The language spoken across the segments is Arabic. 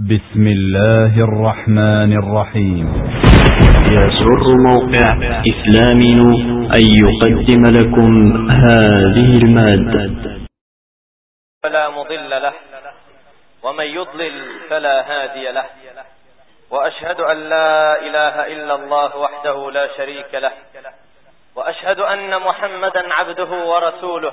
بسم الله الرحمن الرحيم. يسر موقع إسلامي أن يقدم لكم هذه المادة. فلا مضل له ومن يضلل فلا هادي له. وأشهد أن لا إله إلا الله وحده لا شريك له. وأشهد أن محمدا عبده ورسوله.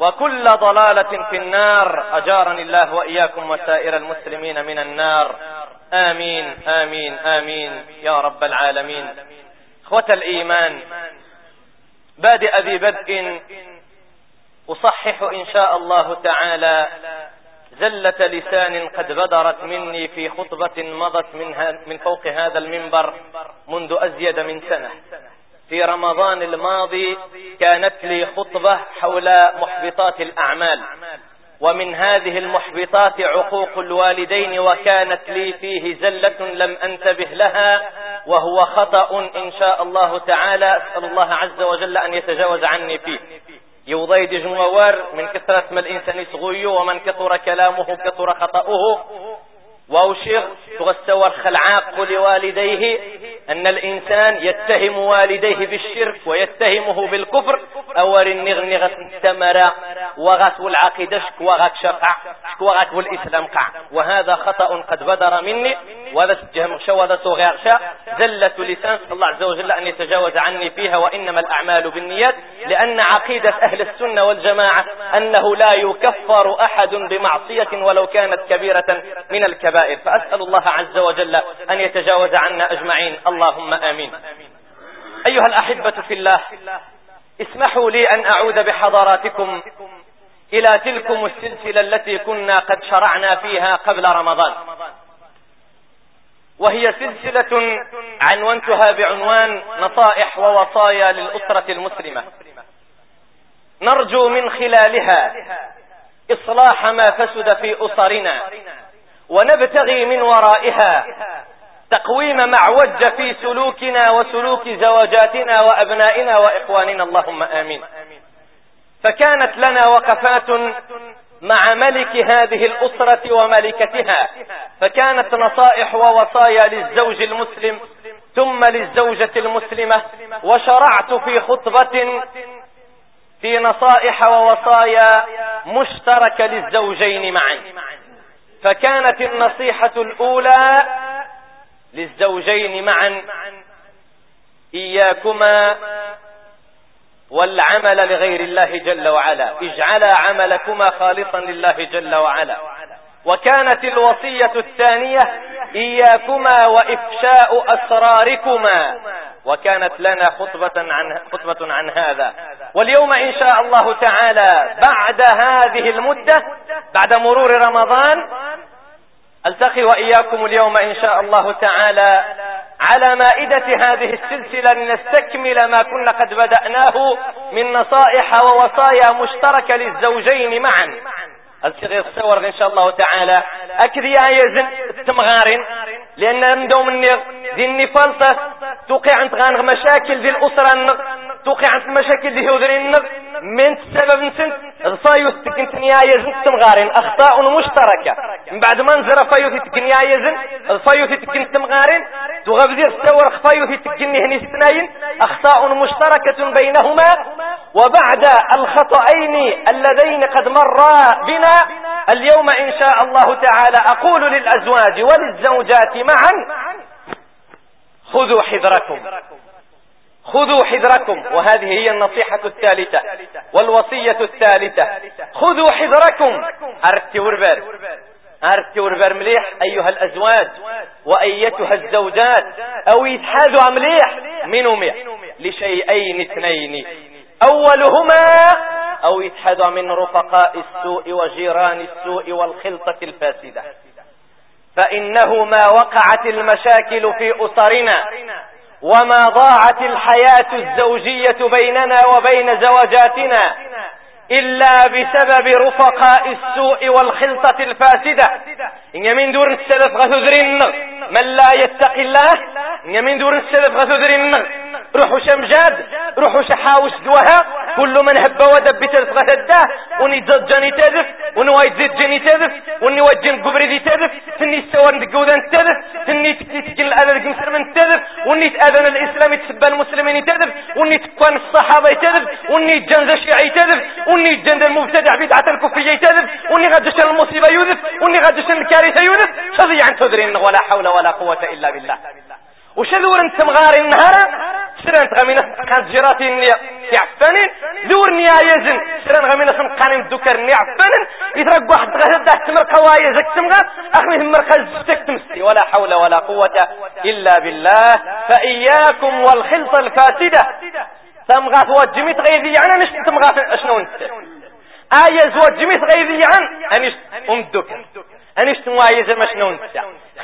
وكل ضلالة في النار. أجارني الله وإياكم وسائر المسلمين من النار. آمين آمين آمين. يا رب العالمين. إخوة الإيمان بادئ ببدء أصحح إن شاء الله تعالى زلة لسان قد بدرت مني في خطبة مضت من, من فوق هذا المنبر منذ أزيد من سنة. في رمضان الماضي كانت لي خطبة حول محبطات الأعمال. ومن هذه المحبطات عقوق الوالدين وكانت لي فيه زلة لم أنتبه لها وهو خطأ إن شاء الله تعالى. أسأل الله عز وجل أن يتجاوز عني فيه. يوضيد جموار من كثرة ما الإنسان صغيو ومن كثر كلامه كثر خطأه. وأوشيغ تغسور خلعاق لوالديه أن الإنسان يتهم والديه بالشرك ويتهمه بالكفر. أور النغنغة التمرة وغات والعقيدة وغات شقع وغات والإسلام قع وهذا خطأ قد بدر مني وهذا سجهم غشا وهذا صغير غشا. زلة لسان الله عز وجل أن يتجاوز عني فيها وإنما الأعمال بالنيات لأن عقيدة أهل السنة والجماعة أنه لا يكفر أحد بمعصية ولو كانت كبيرة من الكبائر فأسأل الله عز وجل أن يتجاوز عنا أجمعين. اللهم آمين. أيها الأحبة في الله اسمحوا لي أن أعود بحضراتكم إلى تلكم السلسلة التي كنا قد شرعنا فيها قبل رمضان. وهي سلسلة عنونتها بعنوان نصائح ووصايا للأسرة المسلمة. نرجو من خلالها إصلاح ما فسد في أسرنا. ونبتغي من ورائها. تقويم معوج في سلوكنا وسلوك زوجاتنا وأبنائنا وإخواننا. اللهم آمين. فكانت لنا وقفات مع ملك هذه الأسرة وملكتها. فكانت نصائح ووصايا للزوج المسلم ثم للزوجة المسلمة. وشرعت في خطبة في نصائح ووصايا مشتركة للزوجين معا. فكانت النصيحة الأولى للزوجين معا إياكما والعمل لغير الله جل وعلا. اجعلا عملكما خالصا لله جل وعلا. وكانت الوصية الثانية إياكما وإفشاء أسراركما. وكانت لنا خطبة عن, خطبة عن هذا. واليوم إن شاء الله تعالى بعد هذه المدة بعد مرور رمضان ألتقي وإياكم اليوم إن شاء الله تعالى على مائدة هذه السلسلة لنستكمل ما كنا قد بدأناه من نصائح ووصايا مشتركة للزوجين معا. الصغير الصور إن شاء الله تعالى. أكذي يزن التمغارين لأن نمدو مني ذي النفالطة توقع عند غانغ مشاكل ذي الأسرة توقع عند مشاكل ذي هذرين من السبب نسنت الفايوث تكنتنيا يزن تمغارين أخطاء مشتركة. من بعد ما نزر فايوث تكنيا يزن الفايوث تكن تمغارين. تغفذي الصور فايوث تكني هني ستناين. أخطاء مشتركة بينهما. وبعد الخطأين اللذين قد مرا بنا اليوم إن شاء الله تعالى أقول للأزواج وللزوجات معا خذوا حذركم. خذوا حذركم وهذه هي النصيحة الثالثة والوصية الثالثة. خذوا حذركم. أرتي وربر. أرتي وربر مليح أيها الأزواج وأيتها الزوجات أو يتحاذوا مليح منهم لشيئين اثنين. أولهما أو يتحاذوا من رفقاء السوء وجيران السوء والخلطة الفاسدة. فإنه ما وقعت المشاكل في أسرنا وما ضاعت الحياة الزوجية بيننا وبين زوجاتنا إلا بسبب رفقاء السوء والخلطة الفاسدة. إن يمين دور السلف غثذرين من لا يتقي الله؟ إن يمين دور السلف غثذرين روحوا شمجاد روحوا شحاوش دوها كل من هب ودب تلف غثدة وني جاني تذف ونوايد زيد جاني تذف وني وجن قبري ذي تذف تني استوى ندقوذان تذف تني تكتل الأذى المسلمين تذف وني تأذن الإسلام تسبى المسلمين تذف وني تكون الصحابة تذف وني جنز الشيعي تذف وني جنز المبتدع بدعة الكفية تذف وني غادش المصيبة يوذف وني غادش الكارثة يوذف شضي عن تدرين ولا حول ولا قوة إلا بالله. انت مغاري النهار سران غمينة كانت يعفنين ذور نيا يزن سران غمينة سنقانين الدكر يعفنين يترق واحد غير تمر قوايا زك تمغار اخمي تمر خزتك تمسي. ولا حول ولا قوة إلا بالله. فإياكم والخلطة الفاسدة. تمغاث وجميت غيذي يعني نشت تمغاث اشنو انت؟ آية زوج جميت غيذي عن انشت ام الدكر انشت موايزة ما شنو انت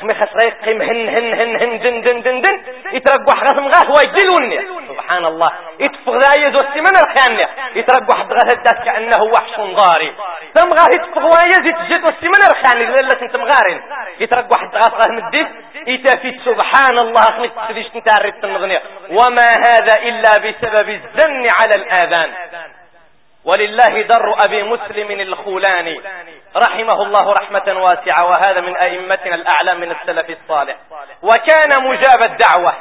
خمي خاص قيم هن هن هن هن دن دن دن دن. يترقوا حغاث مغاث ويجلوني سبحان الله. يتفق ذا يزو السمن الخيانة يترقوا حد غاث الدات كأنه وحش ضاري. ثم غاث يتفق وايز يتجد السمن الخيانة للا مغارن يترقوا حد غاث غاث مديس يتفيد سبحان الله. خمي تسديش نتعرف النغنية وما هذا إلا بسبب الزن على الآذان. ولله در أبي مسلم الخولاني رحمه الله رحمة واسعة وهذا من أئمتنا الأعلام من السلف الصالح. وكان مجاب الدعوة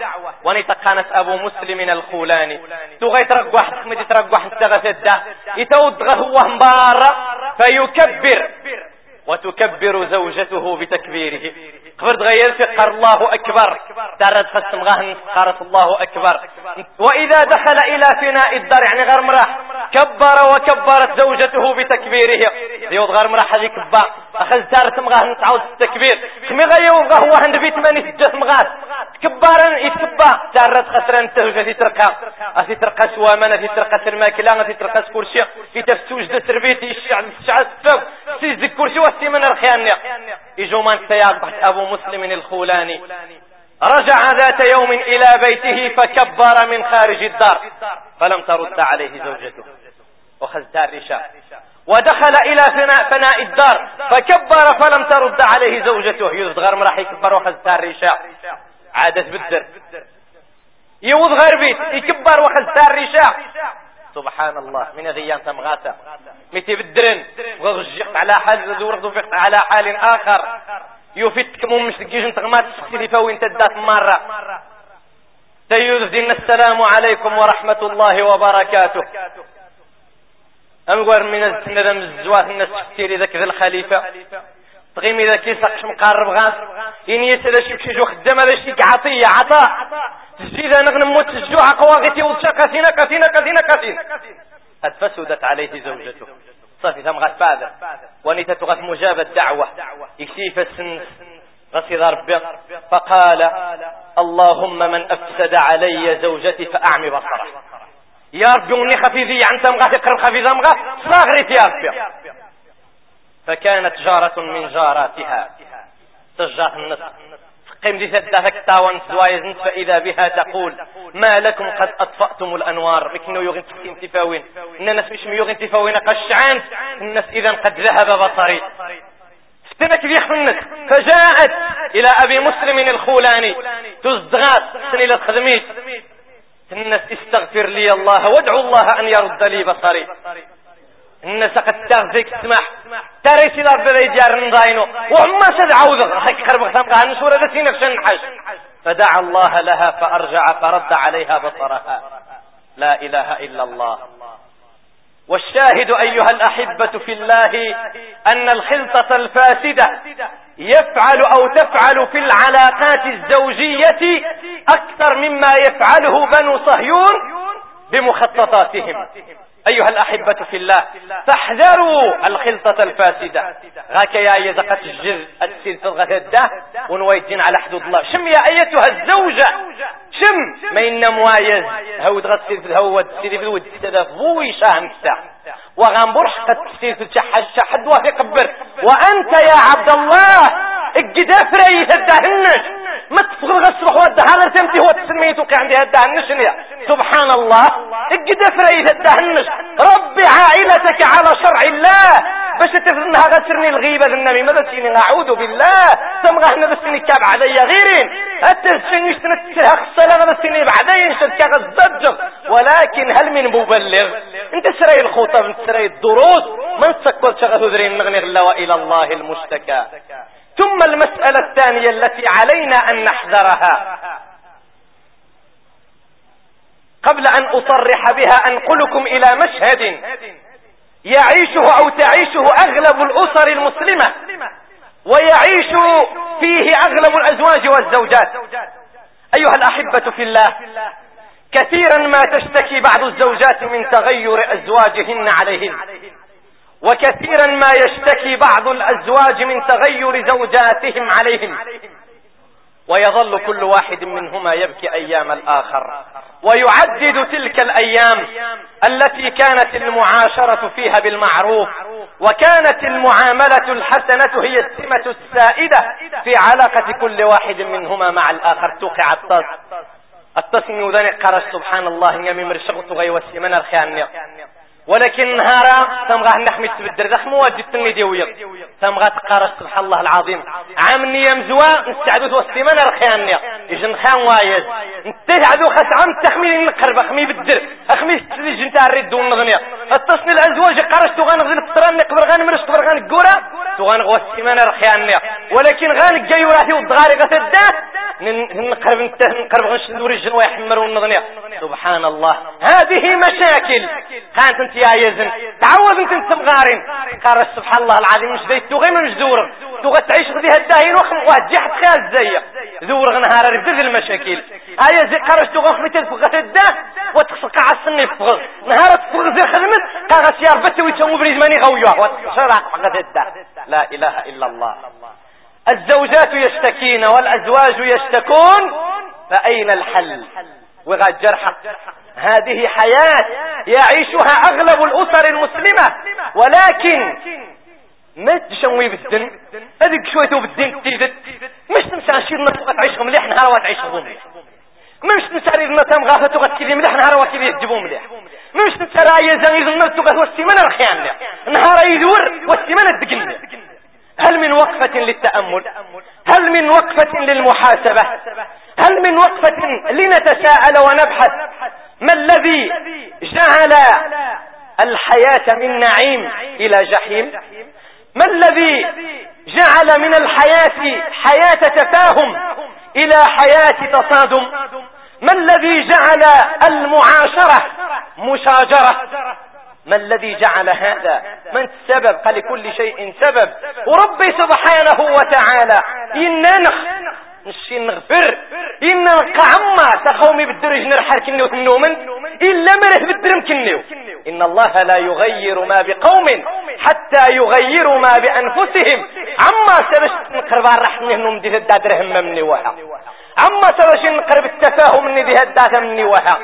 ونتقانت أبو مسلم الخولاني. تغي ترقوا حد خمد ترقوا حد تغثد يتود غهوة مبارة فيكبر. وتكبر زوجته بتكبيره. قبرت غير في قر الله أكبر. تارد فسم غهن قارت الله أكبر. وإذا دخل إلى فناء الدار يعني غير مراح كبر وكبرت زوجته بتكبيره. يوض غير مراح هذه كبا. أخذ تارت مغاه تعود التكبير. خمي غيو غهو هند بيت من يتجس مغاه كبارا يتكبا. تارت خسران تهجة ترقى أثي ترقى سوامنا في ترقى سرماكلا أثي ترقى سكورشي في تفسوج دا سربيتي الشعب الشعب كرسي وستي من الخيان يجو من تياق أبو مسلم الخولاني. رجع ذات يوم إلى بيته فكبر من خارج الدار. فلم ترد عليه زوجته. وخذ الرشاء ودخل إلى فناء, فناء الدار. فكبر فلم ترد عليه زوجته. يوزد غير راح يكبر وخذ الرشاء عادت بالدر. يوض غير بيت يكبر وخذ الرشاء سبحان الله. من غيان تمغاتا متي بالدرن وغجقت على حال على حال آخر. يفتكم مش تجيش انت ما تسكتي فوين تدات مرة. تيوز السلام عليكم ورحمة الله وبركاته. أمقر من الندم الزوات الناس كتير ذاك ذا الخليفة. تغيم إذا كيسقش مقارب غاس إن يسأل شي بشي جو خدام هذا شي عطية عطاء. تجيدا نغنم موت الجوع قواغتي وتشا كثينا كثينا كثينا كثينا قد فسدت عليه زوجته. صافي ثم غات بعد. ونيتا تغات مجاب الدعوة. يكسيف السن. غسيد ربي. فقال اللهم من أفسد علي زوجتي فأعمي بصره. يا ربي وني خفيفي. عن تم غات يقرب خفيفة مغا صاغرت يا ربي. فكانت جارة من جاراتها. تجار النصر قم دي ثدافك تاوان سوايز فإذا بها تقول ما لكم قد أطفأتم الأنوار لكنه يغن تفاوين الناس مش يغن تفاوين قشعان. الناس إذا قد ذهب بصري فتنك في حنك فجاءت إلى أبي مسلم الخولاني تزدغات سنة الخدميت الناس استغفر لي الله وادعو الله أن يرد لي بصري الناس قد تغزيك تسمح. ترى سي الأرض لا يجار نضاينو وما سد عوض هيك قرب خام قال نشور هذا سين نفس الحج فدعا الله لها فأرجع فرد عليها بصرها. لا إله إلا الله. والشاهد أيها الأحبة في الله أن الخلطة الفاسدة يفعل أو تفعل في العلاقات الزوجية أكثر مما يفعله بنو صهيون بمخططاتهم. أيها الأحبة في الله فاحذروا الخلطة الفاسدة. غاك يا يزقة الجر السير تضغط الده ونويدين على حدود الله. شم يا أيتها الزوجة شم. ما إن موايز هود في الهود سيري في الود تدفوي شاهم وغنبر قد تسير في الشحد شحد وهي قبر وأنت يا عبد الله اجدا فري تدهنش ما تفغل غصبح ودها تمتي هو تسميت وقع عندي هدهنش سبحان الله. اجدا فري تدهنش ربي عائلتك على شرع الله. باش تفرنها غسرني الغيبة النبي ماذا تيني اعوذ بالله. هنا بسني كاب علي غيرين. حتى سفين يشتنت تسيها الصلاة غدا سني بعدين شد كغزدجر ولكن هل من مبلغ؟ أنت سراي الخطب أنت سراي الدروس. من سكوت شغل ذرين نغني غلا وإلى الله المشتكى. ثم المسألة الثانية التي علينا أن نحذرها. قبل أن أصرح بها أنقلكم إلى مشهد يعيشه أو تعيشه أغلب الأسر المسلمة ويعيش فيه أغلب الأزواج والزوجات. أيها الأحبة في الله كثيرا ما تشتكي بعض الزوجات من تغير أزواجهن عليهن. وكثيرا ما يشتكي بعض الأزواج من تغير زوجاتهم عليهم. ويظل كل واحد منهما يبكي أيام الآخر. ويعدد تلك الأيام التي كانت المعاشرة فيها بالمعروف وكانت المعاملة الحسنة هي السمة السائدة في علاقة كل واحد منهما مع الآخر. توقع التص التصميم ذلك قرش. سبحان الله. يمي مرشغت غيوسي من الخيان ولكن نهارا تمغى نحمي تبدر ذاك مواجد تنميديوية تمغى تقارس سبحان الله العظيم. عام يمزوا نستعدو توسي من الخيان يجن خان وايز نتعدو خس عام تخمين نقرب اخمي بدر اخمي تسلي جنتا الرد والنظنية. التصني الازواج قارس تغان غزل بطران نقبر غان مرش قبر غان قورا تغان غوسي من الخيان ولكن غان جاي وراتي والضغاري غتدا نقرب نقرب غنش نوري الجن ويحمر والنظنية سبحان الله. هذه مشاكل. كانت أنت يا يزن. تعود انت أنت مغارين قال سبحان الله العظيم مش دايت تغي من زور تغى تعيش غدي هداهين وخم واجح خيال زي. زور نهار ربد المشاكل. هيا زي قرش تغى خميت الفقه الدا وتخسق على السن يفغ نهار تفغ زي خدمت قال يا ربت ويتسوي بريد ماني غويوه لا إله إلا الله. الزوجات يشتكين والأزواج يشتكون فأين الحل؟ وغاد جرحة هذه حياة يعيشها أغلب الأسر المسلمة. ولكن ما تشوي بالدن هذيك شويته بالدن تيدت مش تمشي نشير نفسك تعيش مليح نهار وتعيش مليح. مش نساري النتام غافة تغتكي مليح نهار وكي يجبو مليح. مش نساري أي زنيز النت تغت والسيمانة رخيان نهار يدور والسيمانة الدقن هل من وقفة للتأمل؟ هل من وقفة للمحاسبة؟ هل من وقفة لنتساءل ونبحث؟ ما الذي جعل الحياة من نعيم إلى جحيم؟ ما الذي جعل من الحياة حياة تفاهم إلى حياة تصادم؟ ما الذي جعل المعاشرة مشاجرة؟ ما الذي جعل هذا؟ من السبب؟ قال لكل شيء سبب. وربي سبحانه وتعالى إننا نشي نغفر. إن عما تخومي بالدرج نرحر كنيو تنومن. إلا مره بالدرم كنيو. إن الله لا يغير ما بقوم حتى يغيروا ما بأنفسهم. عما سبش نقرب الرحمة نوم دي تدادرهم مني وحا. عما سبش نقرب التفاهم مني دي هداتا مني وحا.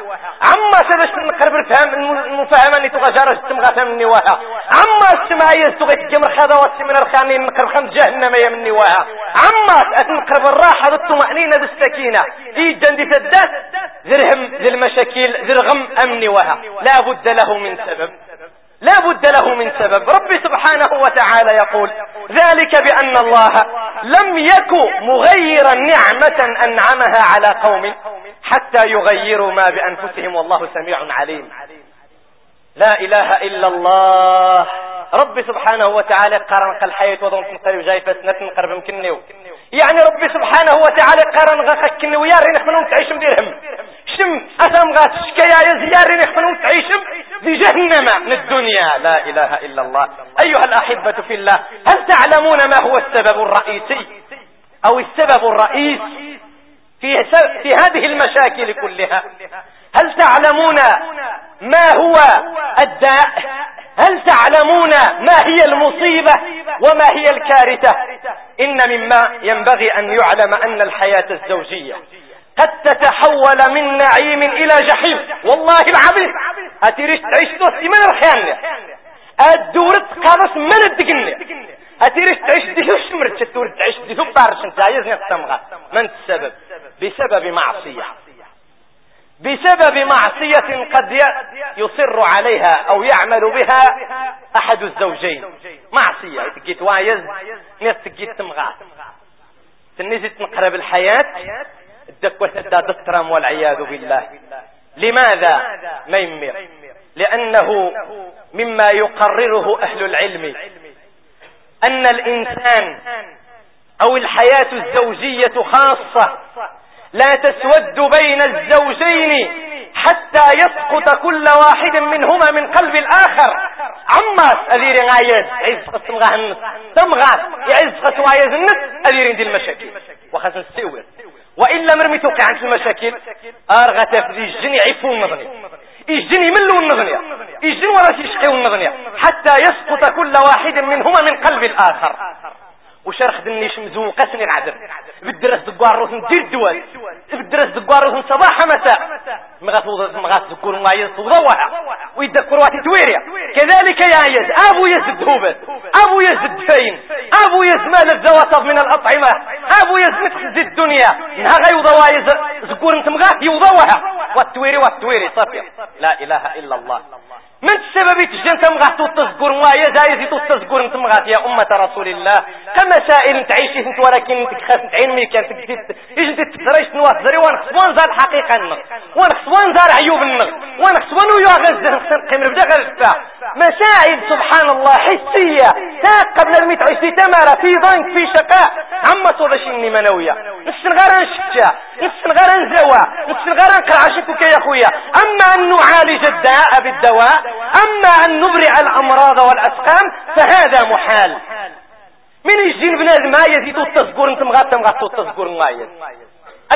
عما سبش نقرب الفهم المفاهمة اني تغجر استمغاتا مني وحا. عما السمايز تغيت جمر خذا والسمين الخانين نقرب خمس جهنم مني وحا. عما نقرب الراحة الطمأنينة بالسكينة. في جندي تدات ذرهم ذي المشاكل ذرغم امني وها لا بد له من سبب. لا بد له من سبب. ربي سبحانه وتعالى يقول ذلك بأن الله لم يك مغيرا نعمة أنعمها على قوم حتى يغيروا ما بأنفسهم والله سميع عليم. لا إله إلا الله. ربي سبحانه وتعالى قرن قال حياة وضم تنقرب جاي فسنة قرب مكنيو. يعني ربي سبحانه وتعالى قرن غاك كنيو يا رينك منهم تعيش مديرهم. شم أسام غات شكايا يا زيارين يخفنون تعيشم بجهنم من الدنيا. لا إله إلا الله. أيها الأحبة في الله هل تعلمون ما هو السبب الرئيسي؟ أو السبب الرئيس في, في هذه المشاكل كلها. هل تعلمون ما هو الداء؟ هل تعلمون ما هي المصيبة وما هي الكارثة؟ إن مما ينبغي أن يعلم أن الحياة الزوجية قد تتحول من نعيم إلى جحيم. والله العظيم. أتريش تعيش دوسي من الخيان الدورة قارس من الدقن؟ أتريش تعيش ديوش مرتش؟ الدورة تعيش ديو بارش؟ أنت عايزني التمغى من السبب؟ بسبب معصية. بسبب معصية قد يصر عليها أو يعمل بها أحد الزوجين. معصية. تجيت وايز ناس تجيت تمغى تنزل تنقرب الحياة الدكوة تداد الترام والعياذ بالله. لماذا؟ ما لأنه مما يقرره أهل العلم أن الإنسان أو الحياة الزوجية خاصة لا تسود بين الزوجين حتى يسقط كل واحد منهما من قلب الآخر. عماس أذير غايز عز خصم غاهنس تمغاس يعز خصم غايز النس أذير دي المشاكل. وخصم نستوي وإلا مرمي توقع عن المشاكل أرغت في الجن عفو النظني يجن يملوا النظنية يجن ولا يشقيوا النظنية حتى يسقط كل واحد منهما من قلب الآخر. وشرخ دنيش مزوقة سنين عدر بالدرس دقوار روثن دير الدول بالدرس دقوار روثن صباح مساء. مغات مغات ذكور ما يصوضوها ويذكر واتي تويريا كذلك يا يز أبو يزد هوبت أبو يزد فين؟ أبو يز مال الزواطب من الأطعمة. أبو يز متخزي الدنيا. نها غيوضوا يز ذكور انت مغات يوضوها. والتويري والتويري صافية. لا إله إلا الله. من السبب تجن تمغات تذكر ما يزايز تذكر انت مغات يا أمة رسول الله. كمسائل تعيش انت ولكن انت خاص تعين ملي كان إيش أنت تفريش نواف زري؟ ونخصوان زار الحقيقة النغ ونخصوان زار عيوب النغ ونخصوان ويا غزة نخصوان قيم ربدا غزة مسائل سبحان الله حسية. تا قبل الميت عشتي تمارة في ضنك في شقاء. عما صورة شيني منوية. نسن غير شكا نسن غير نزوى. نسن غير نقرع يا أخويا. أما أن نعالج الداء بالدواء أما أن نبرع الأمراض والأسقام فهذا محال. من يجين بنادم ما يزيد التصقر أنت مغات مغات التصقر مايز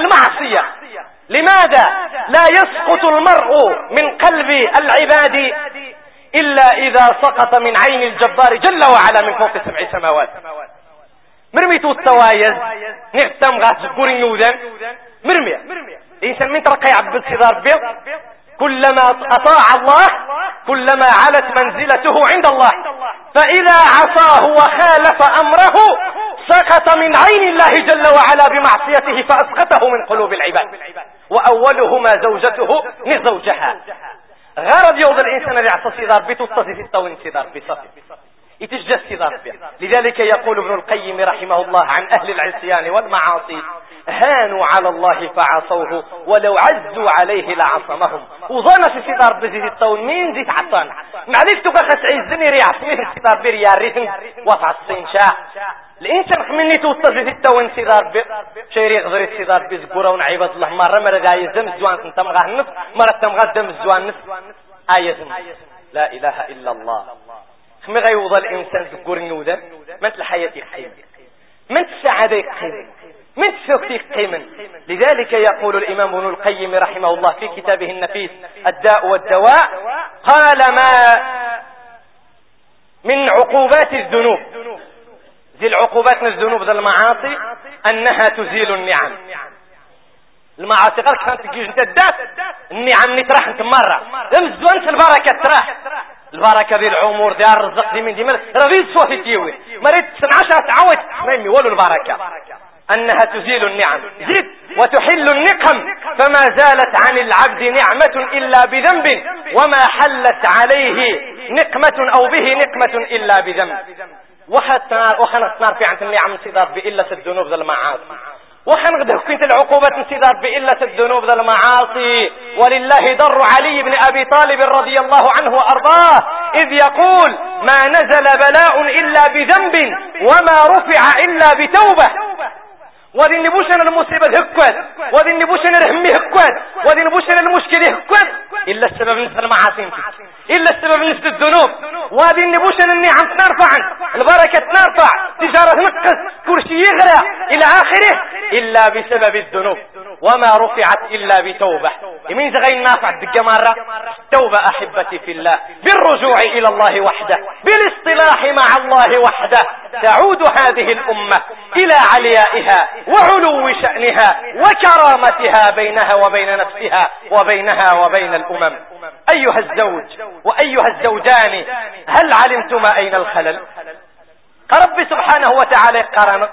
المعصية. لماذا؟ لا يسقط المرء من قلب العباد إلا إذا سقط من عين الجبار جل وعلا من فوق سبع سماوات. مرميتو التوايز نغتم غات زقور يوذن مرمي. إنسان من ترقى يعبد صدار بيض. كلما أطاع الله كلما علت منزلته عند الله. فإذا عصاه وخالف أمره سقط من عين الله جل وعلا بمعصيته فأسقطه من قلوب العباد. وأولهما زوجته نزوجها. غرض يوض الإنسان اللي عصى صدار بيتو في التوين صدار بصفي يتجسد ربه لذلك يقول ابن القيم رحمه الله عن أهل العصيان والمعاصي هانوا على الله فعصوه ولو عزوا عليه لعصمهم. وظن في سيدار بزيد الطول مين زيت عطان؟ معليك تبقى عزني ريع سميه سيدار بير يا ريتن وفع الصين شاء. الانسان خمني توصل في التون سيدار بير. شيري غزري سيدار بزقورة ونعيبة الله. مرة مرة غاية الزوان سنتم غاه النف مرة تم دم الزوان نف. آية لا إله إلا الله. خمي غيوضى الإنسان ذكور نودا من الحياة يقيم من السعادة يقيم من السوق يقيم لذلك يقول الإمام ابن القيم رحمه الله في كتابه النفيس الداء والدواء قال ما من عقوبات الذنوب. ذي العقوبات من الذنوب ذي المعاصي أنها تزيل النعم. المعاصي قالك كانت تجيش أنت الداس النعم نتراح أنت مرة. امزوانت البركة تراح. البركة ديال العمر ديال الرزق دي من دي رغيت سوا في تيوي. مريت 12 تعود ما يمي ولو البركة. أنها تزيل النعم. زيد وتحل النقم. فما زالت عن العبد نعمة إلا بذنب. وما حلت عليه نقمة أو به نقمة إلا بذنب. وحتى وخنت نار في عند النعم صدار بإلا الذنوب ذا المعاصي. وحنقدر كنت العقوبة انسداد بإلة الذنوب ذا المعاصي. ولله در علي بن أبي طالب رضي الله عنه وأرضاه. إذ يقول ما نزل بلاء إلا بذنب وما رفع إلا بتوبة. وذي نبوشنا المصيبة هكوات وذي نبوشنا الهم هكوات وذي نبوشنا المشكلة هكوات إلا السبب نسى المعاصي إلا السبب نسد الذنوب. وهذه النبوش أني عم تنرفع. البركة تنرفع. تجارة نقص كرسي يغرى. إلى آخره. إلا بسبب الذنوب. وما رفعت إلا بتوبة. يمين زغي النافع الدقة مرة توبة أحبتي في الله. بالرجوع إلى الله وحده. بالاصطلاح مع الله وحده. تعود هذه الأمة إلى عليائها. وعلو شأنها وكرامتها بينها وبين نفسها وبينها وبين الأمم. أيها الزوج وأيها الزوجان هل علمتما أين الخلل؟ رب سبحانه وتعالى قرن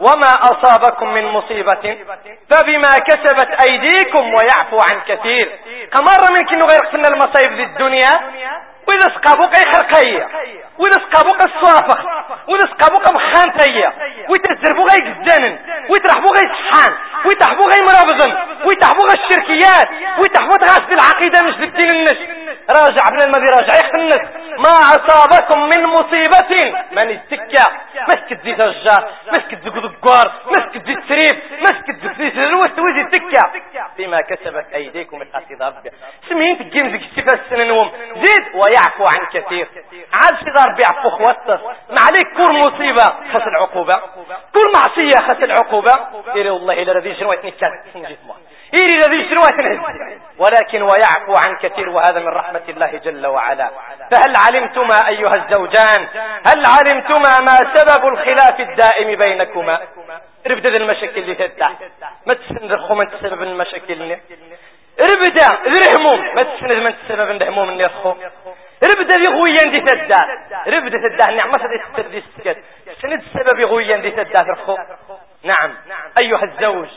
وما أصابكم من مصيبة فبما كسبت أيديكم ويعفو عن كثير. كمرة من كنو غير قسنا المصايب ذي وإذا سقابوك أي خرقية؟ وإذا سقابوك الصوافق وإذا سقابوك مخانتية؟ ويتزربو غي جزانن؟ ويترحبو غي صحان ويتحبو غي مرابزن ويتحبو غي الشركيات؟ ويتحبو تغاس بالعقيدة مش بالدين النش؟ راجع ابن المذي راجع يخنس ما أصابكم من مصيبة؟ من السكة مسكت زيت الجار مسكت زيت الدقار مسكت زيت سريف مسكت زيت الوست وزي السكة بما كسبت أيديكم القصيدة ربي. سمين تجيم زيك السفة السننوم. زيد ويعفو عن كثير. عاد في ضرب يعفو خواتس ما عليك كل مصيبة خس العقوبة كل معصية خس العقوبة إلي والله إلا رذي جنوات نكاد سنجيت إيري الذي شروات ولكن ويعفو عن كثير وهذا من رحمة الله جل وعلا. فهل علمتما أيها الزوجان؟ هل علمتما ما سبب الخلاف الدائم بينكما؟ ربدا المشاكل اللي تدع ما تسندرخوا من سبب المشاكل ربدا ذرهموم ما تسند من سبب الهموم اللي يرخو ربدا ذي غويا دي تدع ربدا تدع نعمة دي تدع السكت. سند السبب غويا دي تدع ترخو نعم. أيها الزوج.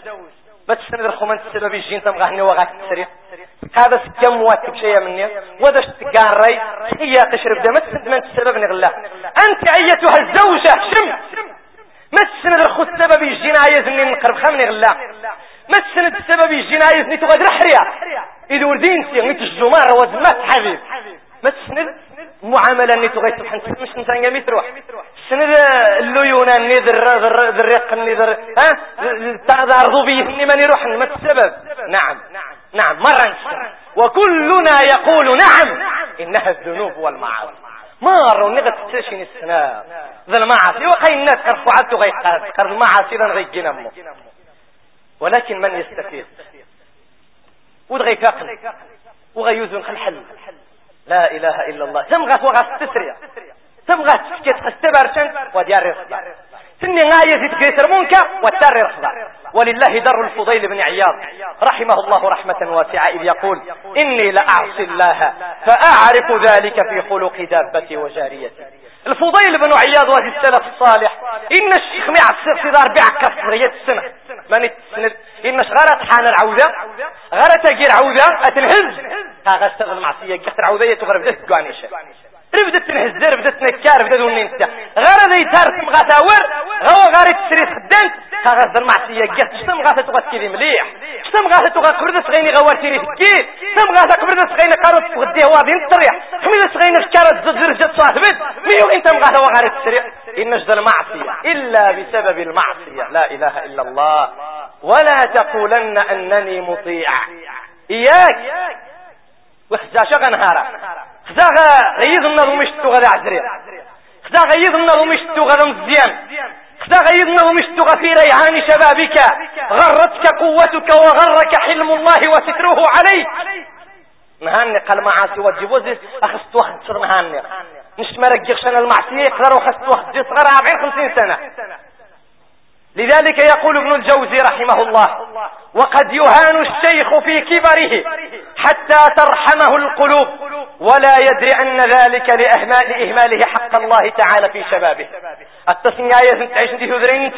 ما تستند الخمان السبب يجين تمغاهني وغاك تسري هذا سكم واتك شيء مني وداش تقاري هي قشرب ده. ما تستند من السبب نغلا أنت أيتها الزوجة. شم. ما تستند الخو السبب يجين عايزني نقرب خمني غلا ما تستند السبب يجين عايزني تغادر حريا إذا وردين سي غيت الجمار وزمات حبيب ما تستند معاملة نيتو غير سبحان مش نسان قامي تروح شنو الليونة نذر الرق النذر ها؟ تعرضوا بيه من يروح ما السبب نعم. نعم. مرة وكلنا يقول نعم. إنها الذنوب والمعاصي. مارو نغت تشين السنة ذا المعاصي. وقي الناس كرفعته غي قر المعاصي لن غي جنمه ولكن من يستفيد؟ ودغي فاقل وغي يوزن الحل لا إله إلا الله. تمغى وغا تسريع تمغى تفكت استبرشن وديار رخضة سني غاية تكريسر منك والتار رخضة ولله در الفضيل بن عياض رحمه الله رحمة واسعة إذ يقول إني لأعصي الله فأعرف ذلك في خلق دابتي وجاريتي. الفضيل بن عياض وهذه السلف الصالح. إن الشيخ معصر في دار بعكر فرية السنة من السنة إن غارت حان العودة. غارت أجير عودة أتنهز. ها غستغل معصية قتل عودية تغرب ذات قوانيشة رفدت تنهز رفدت نكار رفدت وننسى غار ذي تارك مغاتاور غوا غاري تسري خدنت. ها غزد المعصية قت شتم غاتا تغات كذي مليح. شتم غاتا تغات قبردة صغيني غوار تيري فكي شتم غاتا قبردة صغيني قارو تغديه وادين الطريح حميدة صغيني فكارة زجر جد صاحبت. ميو انت مغاتا وغاري تسري إن نجد المعصية. إلا بسبب المعصية. لا إله إلا الله. ولا تقولن أنني مطيع. إياك. وخزا شغا نهارا خزا غيظ النظر مشتو غدا عزري. خزا غيظ النظر مشتو غدا مزيان. خزا غيظ النظر مشتو في ريعان شبابك. غرتك قوتك وغرك حلم الله وستره عليك. نهاني قال معاسي وجبوزي أخذت وقت صر نهاني مش مرق شان المعصية يقدر وقت جي صغر 40 50 سنة. لذلك يقول ابن الجوزي رحمه الله وقد يهان الشيخ في كبره حتى ترحمه القلوب ولا يدري أن ذلك لأهمال إهماله حق الله تعالى في شبابه. التسمية تعيش دي هذرين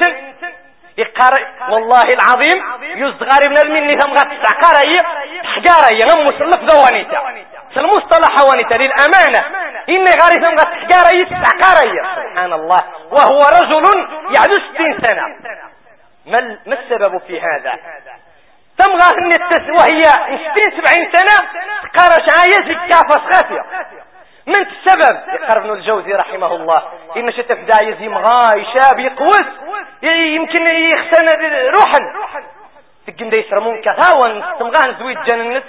والله العظيم يصغر من المني ثم غتسع قرأي حقاري غمس اللفظ وانيتا المصطلح وانيتا للأمانة إن غاري ثم غتحقاري تسع قرأي سبحان الله. وهو رجل يعد ستين سنة ما, ما السبب في هذا؟ تمغى أن وهي ستين سبعين سنة قرش عايز كافة خافية من السبب؟ يقرب ابن الجوزي رحمه الله. إن شتف دايز يمغاي شاب يقوس يمكن يخسن روحا. تقم دا يسرمون كثاوان تمغان زويد جننت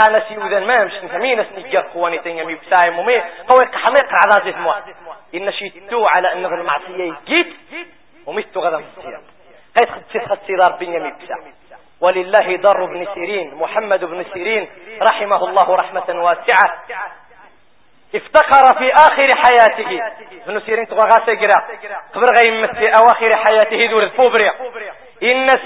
قال سيوذا ما مش نفهمين اسني قواني مي بساي مومي قوي قحمي قعدا زيت موا. إن شيتو على أن المعصية جيت وميتو غدا مسيا قيت خد خد سيدار بنيا مي بسا ولله ضر بن سيرين محمد بن سيرين رحمه الله رحمة واسعة. افتقر في آخر حياته. ابن سيرين تبغى غاسقرا قبر غيمس في أواخر حياته دور الفوبريا الناس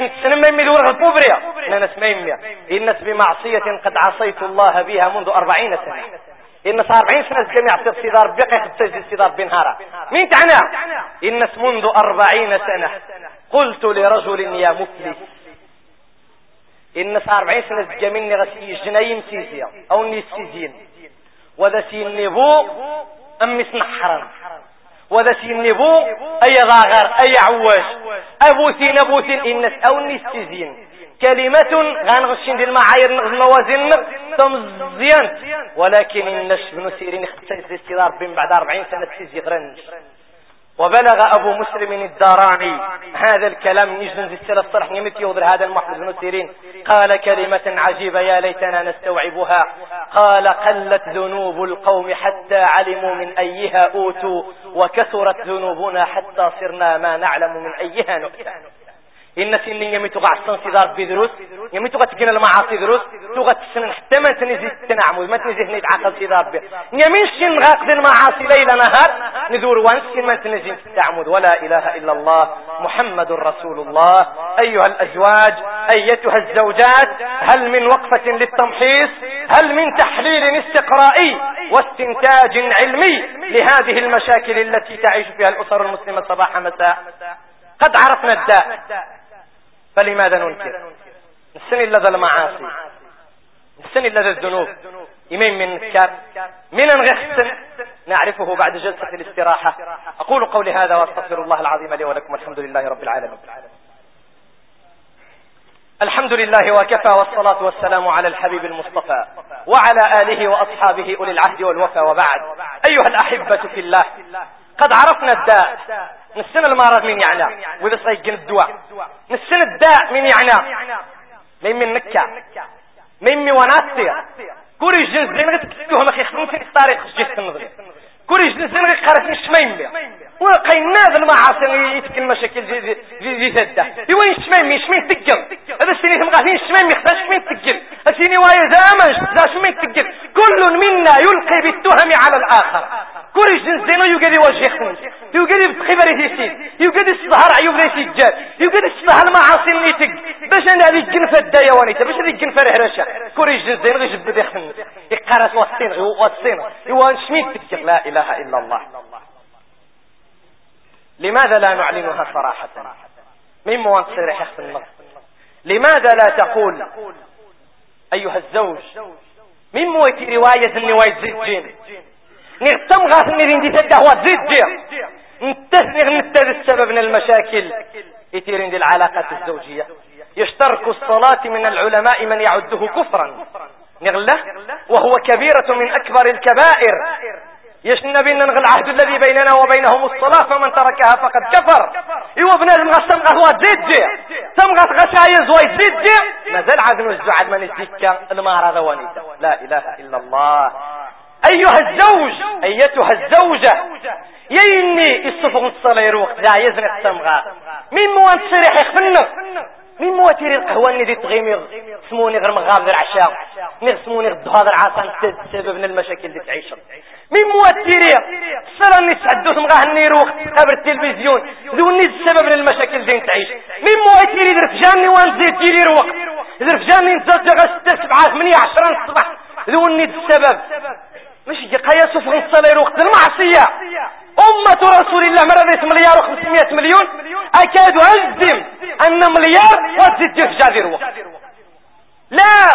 من دور الفوبريا الناس ما الناس بمعصية قد عصيت الله بها منذ أربعين سنة. الناس أربعين سنة كم يعصي الصدار بقى يخبتز الصدار بنهارا. مين تعنى الناس منذ أربعين سنة. قلت لرجل يا مفلس. الناس أربعين سنة جميني غسي جنايم سيزيا أو نيسيزين وذا سينبو أم مسنحرا وذا سينبو أي ضاغر أي عواش أبوثين أبوثين إنس أو نستزين كلمة غنغشين دي المعايير الموازين تمزيان. ولكن النش بن سيرين اختصاص الاستدار بين بعد 40 سنة تسيزي غرنج وبلغ أبو مسلم الداراني هذا الكلام يجنز السلة الصرح نمت يوضر هذا المحمد بن سيرين. قال كلمة عجيبة يا ليتنا نستوعبها. قال قلت ذنوب القوم حتى علموا من أيها أوتوا وكثرت ذنوبنا حتى صرنا ما نعلم من أيها نؤتى. إن سن يمي تغع السن سيدار بدروس يمي تغع تكين المعاصي دروس تغع تسنن حتى ما تنزي التنعمود ما تنزي هنيت عقل سيدار بي. يمي غاقد المعاصي ليلة نهار نذور وان سن ما تنزي التعمود ولا إله إلا الله محمد رسول الله. أيها الأزواج أيتها الزوجات هل من وقفة للتمحيص؟ هل من تحليل استقرائي واستنتاج علمي لهذه المشاكل التي تعيش فيها الأسر المسلمة صباح مساء؟ قد عرفنا الداء. فلماذا ننكر؟ نسن لدى المعاصي. نسن لدى الذنوب. إمين من كاب من غسن نعرفه بعد جلسة الاستراحة. أقول قولي هذا وأستغفر الله العظيم لي ولكم الحمد لله رب العالمين. الحمد لله وكفى والصلاة والسلام على الحبيب المصطفى وعلى آله وأصحابه أولي العهد والوفى وبعد. أيها الأحبة في الله قد عرفنا الداء. نسن المرض من يعنى وإذا صيقن الدواء. نسن الداء من يعنى. من من نكا من من وناسية. كوري جنس زين غتكتوهم أخي خمسين الطريق جيت النظري كوري جنس زين غتقارف مش ميم وقينا ذا المعاصي يتك المشاكل زي زي زي زادة. يوين شميمي شمين تقل. هذا السنين مغاثين شميمي خدا شمين تقل. السنين واي زامن ذا شمين تقل. كل منا يلقي بالتهم على الآخر. كوريج زينو يقدر يواجه خمس يقدر بخبر يسيد يقدر الصهر عيوب ليس الجال يقدر الصهر المعاصي اللي تق باش أنا هذه الجنفة الداية وانيتا. باش هذه الجنفة رهرشة كوريج زينو يجب بده خمس يقارس وسطين وسطين يوان شميت تقل لا إله إلا الله. لماذا لا نعلنها صراحة؟ من موان صريح في النص لماذا لا تقول أيها الزوج؟ من مويت رواية النواية زيجين نغتم غاث نرين دي تده وزيد جير. نتسنغ نتد السبب من المشاكل. يتيرين دي العلاقات الزوجية. يشترك الصلاة من العلماء من يعده كفرا. نغله وهو كبيرة من أكبر الكبائر. يشنا بينا نغل العهد الذي بيننا وبينهم الصلاة فمن تركها فقد كفر. ايوا بنادم غا غا زيد جي تمغى غشايز جي مازال عاد نوزع عاد ما نزيك المهر ونيتا لا إله إلا الله. أيها الزوج أيتها الزوجة. ييني الصفق الصلاة يروق لا يزنق تمغى مين موان تصريح يخفنك؟ مين مواتير القهوة اللي دي تغيمي سموني غير مغاب غير عشاء نغسموني غدو هذا العاصان سبب من المشاكل اللي تعيش مين مواتيريا الصلاة اللي تسعدو تمغاه النيروخ قبل التلفزيون. ذوني السبب من المشاكل اللي تعيش. مين مواتيري درفجاني وان زيت ديري روق درفجاني نزلت غا ستة سبعة ثمانية عشرة الصباح ذوني السبب مش قياس في الصلاة يروق المعصية. أمة رسول الله مرة مليار و500 مليون. أكاد أجزم أن مليار وتزيد في جادر وقت لا.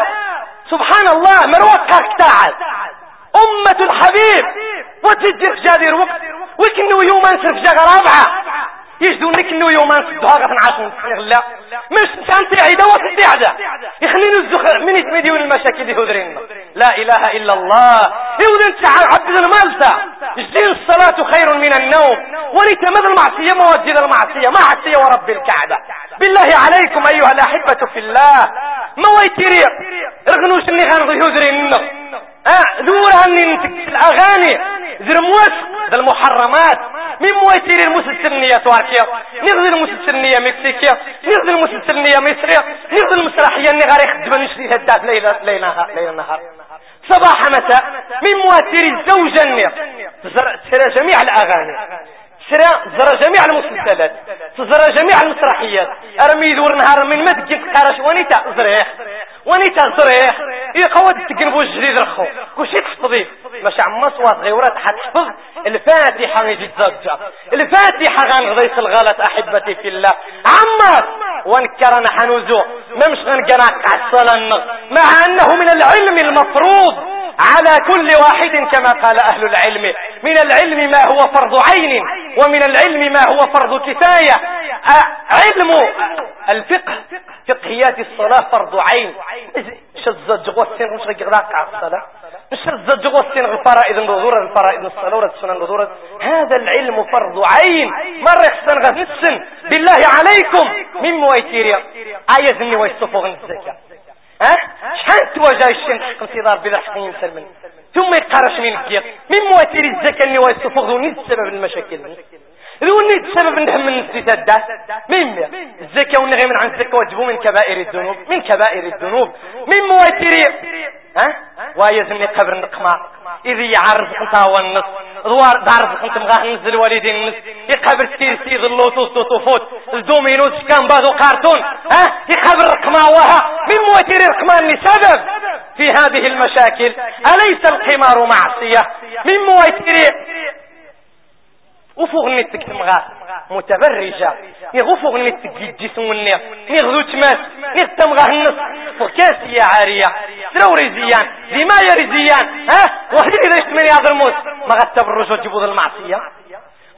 سبحان الله مروقع كتاعد أمة الحبيب وتزيد في جادر وقت وكنو يوم أنسر في جاغ يجدون لك انه يوم انسدوها غا نعاشون لا مش سانتي عيدا وتدي عدا يخلينا الزخر من يتمديون المشاكل دي هدرين. لا إله إلا الله. يقول انت عبد المالسة الزين الصلاة خير من النوم. ولتمد المعصية موجد المعصية. معصية ورب الكعبة. بالله عليكم أيها الأحبة في الله. ما ويتريق رغنوش اني غنضي يدري منه آه دور هني الأغاني. زر موسق المحرمات. من مويتير المسلسلنية تواركيا نغذي المسلسلنية مكسيكيا نغذي المسلسلنية مصرية نغذي المسرحية اللي غير يخدم نشري هدات ليلة ليلة ليلة نهار صباح مساء من مواتير الزوجة تزرع جميع الأغاني. شرا زرا جميع المسلسلات زرا جميع المسرحيات. أرمي دور نهار من ما تجيك قارش ونيتا زريح. ونيتا زريح. يقوى تقلبو الجديد رخو. كلشي تحفظي باش عما صوات غيورات حتحفظ الفاتحة يجي تزجر الفاتحة غنغضي الغلط أحبتي في الله. عمار ونكرنا حنوزو. ما مش غنقناق الصلاة مع أنه من العلم المفروض. على كل واحد كما قال أهل العلم. من العلم ما هو فرض عين. ومن العلم ما هو فرض كفاية علم الفقه. فقهيات الصلاة فرض عين. مش الزجغ والسن مش غيقراق الصلاة. مش الزجغ والسن الفرائض نظورة الفرائض الصلاة السنن نظورة هذا العلم فرض عين. مرة يحسن غنسن بالله عليكم. من مويتيريا. آية ذني ويصفوا الزكاة. ها؟ شحال تواجه الشمس انتظار بلا حقين سلمن. ثم يقارش من الجيط من مواتير الزكاة اللي ويصفغ نيد سبب المشاكل. ذو نيد سبب نهم من الزكاة من الزكاة ونغي من عن الزكاة واجبوا من كبائر الذنوب. من كبائر الذنوب. من مواتير. ها؟ وايزني قبر نقمع إذ يعرض انت هو النص دوار دارز انت مغاه نزل والدين النص يقبر سير سيد اللوتوس توتوفوت الدومينوس كان بادو كارتون ها؟ يقبر رقما وها. من موتير رقمان سبب؟ في هذه المشاكل. أليس القمار معصية؟ من موتير وفوق نتك تمغاه متبرجة. يغفوق نتك جسم النير نغذو تماس. نغتمغاه النص. فكاسية عارية. ريزيان. لما ريزيان. ها؟ وحدي إذا اشتمني هذا الموت. ما غتبرج وتجيبوا المعصية.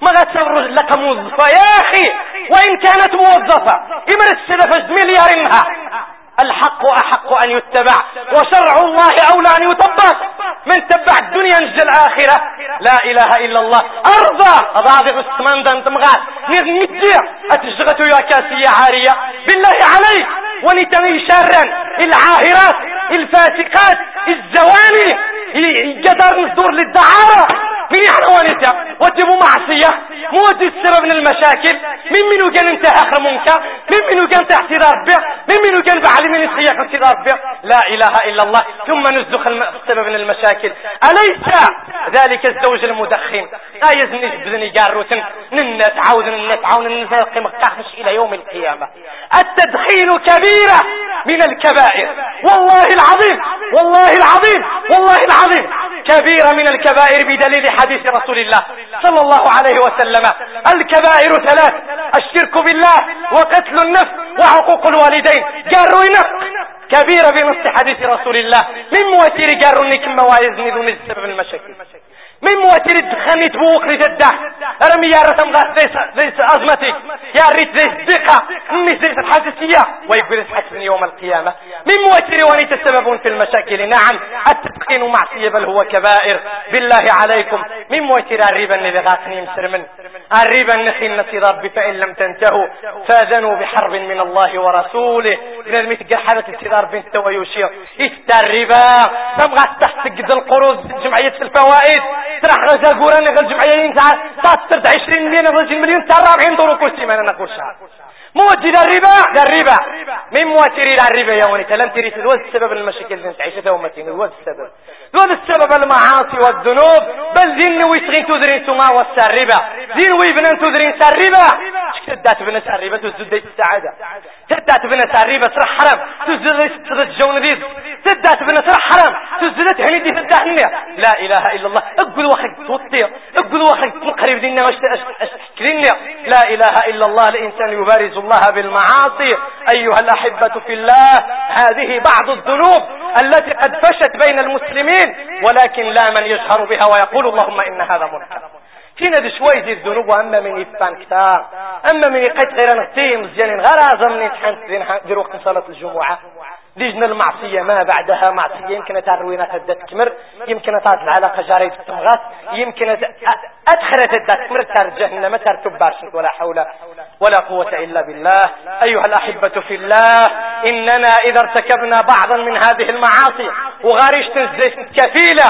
ما غتبرج لك موظفة يا أخي وإن كانت موظفة إمرت السلفة مليار منها الحق أحق أن يتبع وشرع الله أولى أن يطبق من تبع الدنيا نجى الآخرة. لا إله إلا الله. أرضى. أضاضي السمان دان تمغات نغنجي أتجغت يا كاسية عارية. بالله عليك. ونتمي شرا. العاهرات. الفاسقات. الزواني. يقدر نصدر للدعارة. من يحنوانيتا وتبو معصية مودي السبب من المشاكل. من منو كان انت آخر منك من منو كان تحت ربه من منو كان من السياق تحت ربه لا إله إلا الله. ثم نزخ السبب من المشاكل. أليس ذلك الزوج المدخن؟ ايز نجبدني قاروتن ننا تعاود ننا تعاون نزاقي مقاحش إلى يوم القيامة. التدخين كبيرة من الكبائر. والله العظيم والله العظيم والله العظيم. كبيرة من الكبائر بدليل حديث رسول الله صلى الله عليه وسلم. الكبائر ثلاث الشرك بالله وقتل النفس وعقوق الوالدين. قالوا كبيرة بنص حديث رسول الله. من مواتير قالوا كما وايزني ذو السبب المشاكل. من مواتير الدخان يتبوق لجدة رمي يا رسم غاس ليس, أزمتي يا ريت ليس دقة مني ليس الحاسسية ويقول يتحسني يوم القيامة. من مواتير وانيت السبب في المشاكل. نعم. التدخين معصية بل هو كبائر. بالله عليكم. من مواتير الريبا اللي غاسني مسرمن الربا النخي النسي ربي فإن لم تنتهوا. فاذنوا بحرب من الله ورسوله. من المتقر حالة السيدار بنت ويشير. افتا الربا؟ تبغى تحت القروض جمعية الفوائد. ترح غزا قوراني غز جمعية تاتر عشرين مليون غز مليون ترى 40 دور كل سيمانة نقول شهر موتي ذا الربا ذا الربا من موتري ذا الربا يا وني لم تريد الوز السبب المشاكل اللي تعيشها أمتين الوز السبب الوز السبب المعاصي والذنوب؟ بل ذين ويسغين تدرين وسا الربا ذين ويبنان تدرين الربا تدات بنا سا الربا تزد السعادة تدات بنا سا الربا ترى حرام تزد تزد جون ذيذ تدات بنا ترى حرام تزد هني دي تدهنيا لا إله إلا الله. أقول وخك توطي. أقول وخك تقريب دينا اشتكرينيا لا إله إلا الله. الإنسان يبارز الله بالمعاصي. أيها الأحبة في الله. هذه بعض الذنوب التي قد فشت بين المسلمين. ولكن لا من يجهر بها ويقول اللهم إن هذا منكر فينا دي شوي دي الذنوب وأما من يفان كتار أما من يقيت غير نغتي مزيانين غير أعظم من يتحنت دي وقت صلاة الجمعة. ديجنا المعصية ما بعدها معصية. يمكن تروينا تبدا تكمر يمكن تات العلاقة جارية التمغات يمكن أدخلت تبدا تكمر تار جهنم تار ولا حول ولا قوة إلا بالله. أيها الأحبة في الله إننا إذا ارتكبنا بعضا من هذه المعاصي وغارش تنزيش كفيلة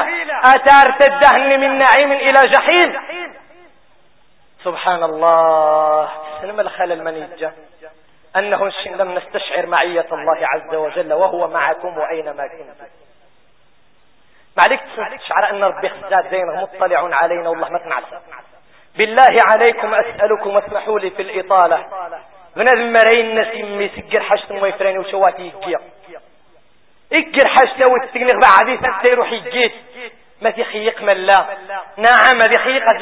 أتار تدهن من نعيم إلى جحيم. سبحان الله. سلم الخلل من أنه لم نستشعر معية الله عز وجل وهو معكم وأينما كنتم. معليك تشعر أن ربي خزاد زين مطلع علينا والله ما تنعسى بالله عليكم أسألكم واسمحوا لي في الإطالة. بنادم مرين نسيم يسجر حشتم ويفراني وشواتي يجير اجر حشته وتستقنغ بعدي سنتي يروح يجيت. ما تخيق من لا نعم ما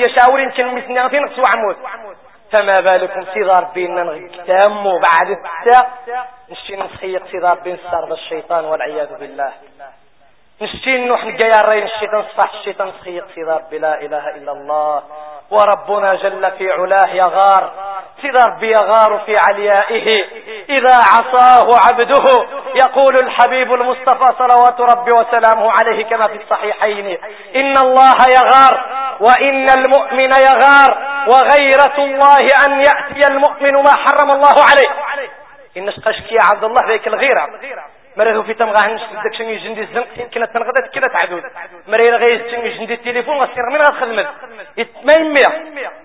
يشاور إن كان مسنغتين قصوا عمود فما بالكم صغار بيننا نغتاموا بعد الساق نشتي نسخيق صغار بين السرد الشيطان والعياذ بالله. نشتي نوح نقيا الشيطان صفح الشيطان سخيق صغار بلا إله إلا الله. وربنا جل في علاه يغار سيد ربي يغار في عليائه. إذا عصاه عبده يقول الحبيب المصطفى صلوات ربي وسلامه عليه كما في الصحيحين إن الله يغار وإن المؤمن يغار وغيرة الله أن يأتي المؤمن ما حرم الله عليه. إن شقشك يا عبد الله ذيك الغيرة. مريض في تمغاه نشدك شنو جندي الزنق كنا تنغدا كنا تعدود مريض غير شنو جندي التليفون غسير من غتخدم ما يميا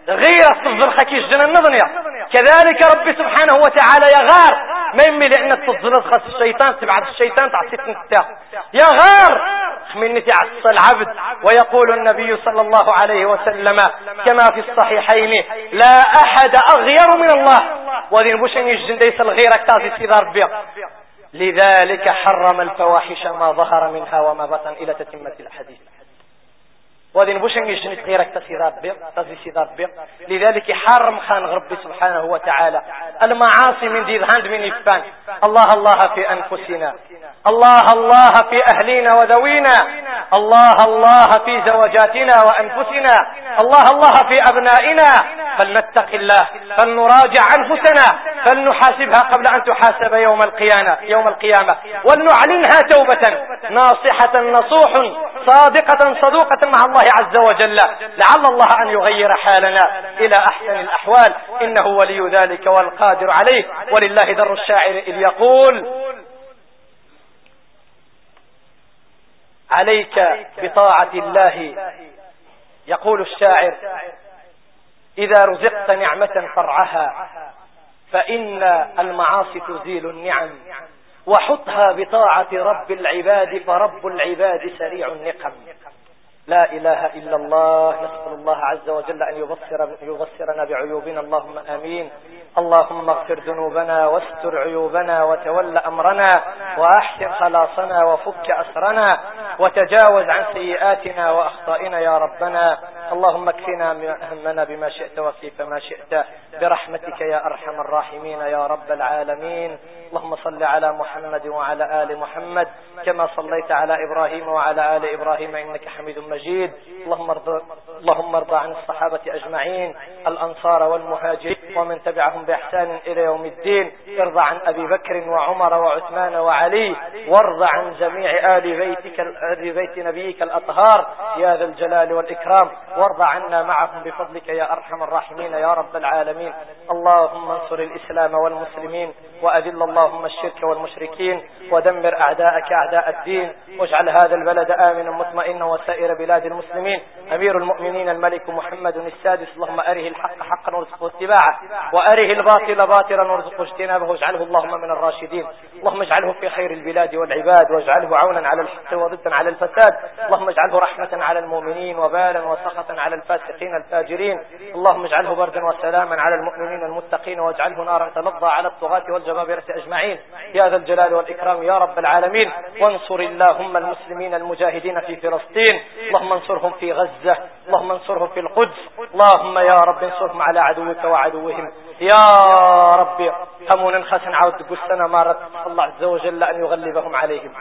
غير الصفر خكيش جنا النظنيا كذلك ربي سبحانه وتعالى يغار. ما يمي لأن التصدر خاص الشيطان تبعث الشيطان تعطيك نتا يغار. من تعص العبد. ويقول النبي صلى الله عليه وسلم كما في الصحيحين لا أحد أغير من الله. وذين بوشن يجندي الغيرك تاسي سيدار ربي لذلك حرم الفواحش ما ظهر منها وما بطن إلى تتمة الحديث وذين بوشن يجني غيرك تسيرات بير تسيرات بير لذلك حرم خان ربي سبحانه وتعالى. المعاصي من ذي الهند من يفان الله الله في أنفسنا. الله الله في أهلنا وذوينا. الله الله في زوجاتنا وأنفسنا. الله الله في أبنائنا. فلنتق الله فلنراجع أنفسنا فلنحاسبها قبل أن تحاسب يوم القيامة يوم القيامة. ولنعلنها توبة ناصحة نصوح صادقة صدوقة مع الله. عز وجل. لعل الله أن يغير حالنا إلى أحسن الأحوال. إنه ولي ذلك والقادر عليه. ولله در الشاعر إذ يقول عليك بطاعة الله. يقول الشاعر إذا رزقت نعمة فرعها فإن المعاصي تزيل النعم. وحطها بطاعة رب العباد فرب العباد سريع النقم. لا إله إلا الله نسأل الله عز وجل أن يبصر يبصرنا بعيوبنا اللهم آمين. اللهم اغفر ذنوبنا واستر عيوبنا وتول أمرنا وأحسن خلاصنا وفك أسرنا وتجاوز عن سيئاتنا وأخطائنا يا ربنا. اللهم اكفنا همنا بما شئت وكيف ما شئت. برحمتك يا أرحم الراحمين يا رب العالمين. اللهم صل على محمد وعلى آل محمد كما صليت على إبراهيم وعلى آل إبراهيم إنك حميد مجيد. اللهم ارضى, اللهم ارضى عن الصحابة أجمعين الأنصار والمهاجرين ومن تبعهم بإحسان إلى يوم الدين. ارضى عن أبي بكر وعمر وعثمان وعلي. وارضى عن جميع آل بيتك آل بيت نبيك الأطهار. يا ذا الجلال والإكرام. وارضى عنا معهم بفضلك يا أرحم الراحمين يا رب العالمين. اللهم انصر الإسلام والمسلمين وأذل اللهم الشرك والمشركين ودمر أعداءك أعداء الدين واجعل هذا البلد آمنا مطمئنا وسائر بلاد المسلمين. أمير المؤمنين الملك محمد السادس اللهم أره الحق حقا وارزقه اتباعه وأره الباطل باطلا وارزقه اجتنابه واجعله اللهم من الراشدين. اللهم اجعله في خير البلاد والعباد واجعله عونا على الحق وضدا على الفساد. اللهم اجعله رحمة على المؤمنين وبالا وسخطا على الفاسقين الفاجرين. اللهم اجعله بردا وسلاما على المؤمنين المتقين واجعله نارا تلظى على الطغاة والجبابرة أجمعين. يا ذا الجلال والإكرام يا رب العالمين وانصر اللهم المسلمين المجاهدين في فلسطين. اللهم انصرهم في غزة اللهم انصرهم في القدس. اللهم يا رب انصرهم على عدوك وعدوهم. يا رب همونا خسن عود قسنا ما الله عز وجل أن يغلبهم عليهم.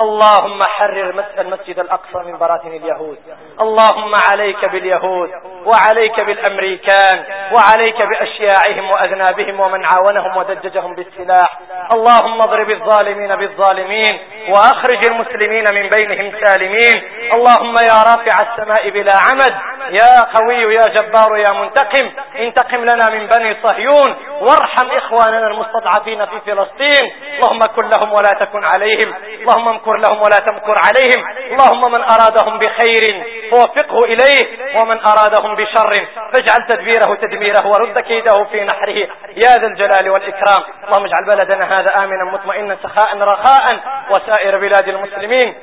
اللهم حرر المسجد الأقصى من براثن اليهود. اللهم عليك باليهود وعليك بالأمريكان وعليك بأشياعهم وأذنابهم ومن عاونهم ودججهم بالسلاح. اللهم اضرب الظالمين بالظالمين وأخرج المسلمين من بينهم سالمين. اللهم يا رافع السماء بلا عمد يا قوي يا جبار يا منتقم انتقم لنا من بني صهيون وارحم إخواننا المستضعفين في فلسطين. اللهم كن لهم ولا تكن عليهم. اللهم امكر لهم ولا تمكر عليهم. اللهم من أرادهم بخير فوفقه إليه ومن أرادهم بشر فاجعل تدبيره تدميره ورد كيده في نحره. يا ذا الجلال والإكرام. اللهم اجعل بلدنا هذا آمنا مطمئنا سخاء رخاء وسائر بلاد المسلمين.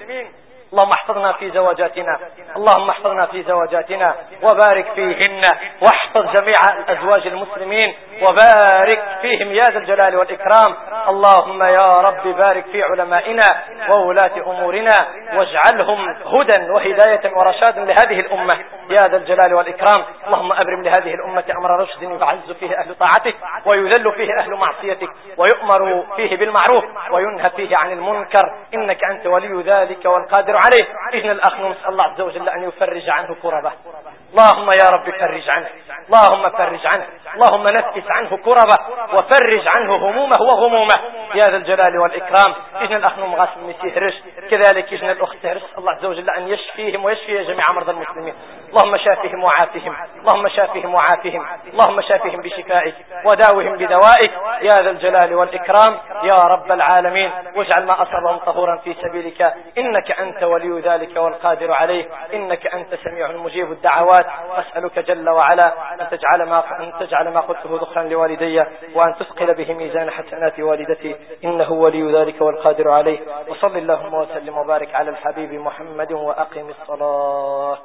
اللهم احفظنا في زواجاتنا. اللهم احفظنا في زواجاتنا. وبارك فيهن. واحفظ جميع أزواج المسلمين. وبارك فيهم يا ذا الجلال والإكرام. اللهم يا رب بارك في علمائنا وولاة أمورنا واجعلهم هدى وهداية ورشاد لهذه الأمة. يا ذا الجلال والإكرام اللهم أبرم لهذه الأمة أمر رشد يعز فيه أهل طاعتك ويذل فيه أهل معصيتك ويؤمر فيه بالمعروف وينهى فيه عن المنكر. إنك أنت ولي ذلك والقادر عليه. إذن الأخ نسأل الله عز وجل أن يفرج عنه كربه. اللهم يا رب فرج عنه. اللهم فرج عنه. اللهم نفس عنه كربه وفرج عنه همومه وغمومه. يا ذا الجلال والإكرام. إذن الأخ مغاسم مسيح كذلك إذن الأخت رش الله عز وجل أن يشفيهم ويشفي جميع مرضى المسلمين. اللهم شافهم وعافهم. اللهم شافهم وعافهم. اللهم شافهم بشفائك وداوهم بدوائك. يا ذا الجلال والإكرام. يا رب العالمين. واجعل ما أصابهم طهورا في سبيلك. إنك أنت ولي ذلك والقادر عليه. إنك أنت سميع مجيب الدعوات. أسألك جل وعلا أن تجعل ما, أن تجعل ما قلته ذخرا لوالدي وأن تثقل به ميزان حسنات والدتي إنه ولي ذلك والقادر عليه. وصل اللهم وسلم وبارك على الحبيب محمد وأقم الصلاة.